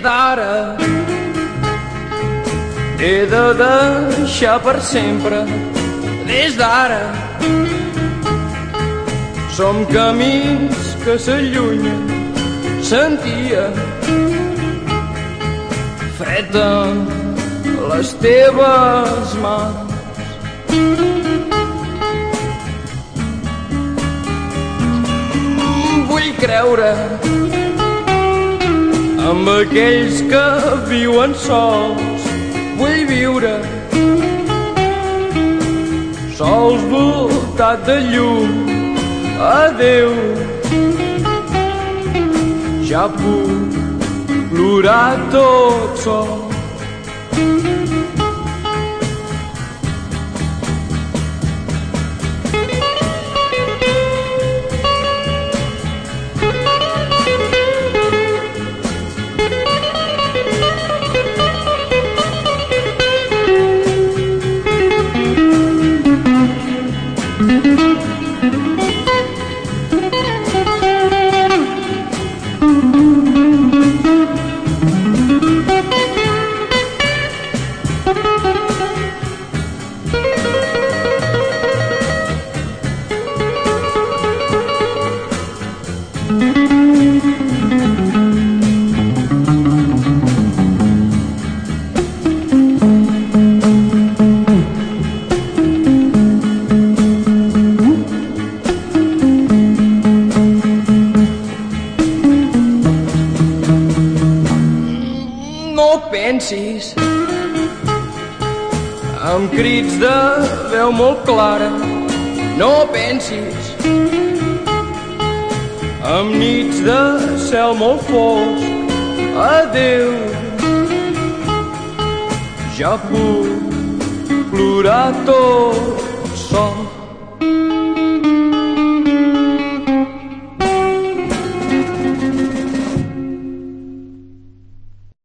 d'ara. He de deixar per sempre, des d'ara. Som camins que s'allunyen, sentia freda les teves mans. Vull creure aquells que viuen sols. Vull viure sols voltat de llum. Adeu ja puc plorar tot sol pensis amb crits de veu molt clara no pensis. Amb nits de cel molt fosc adeu ja puc plorar tot sol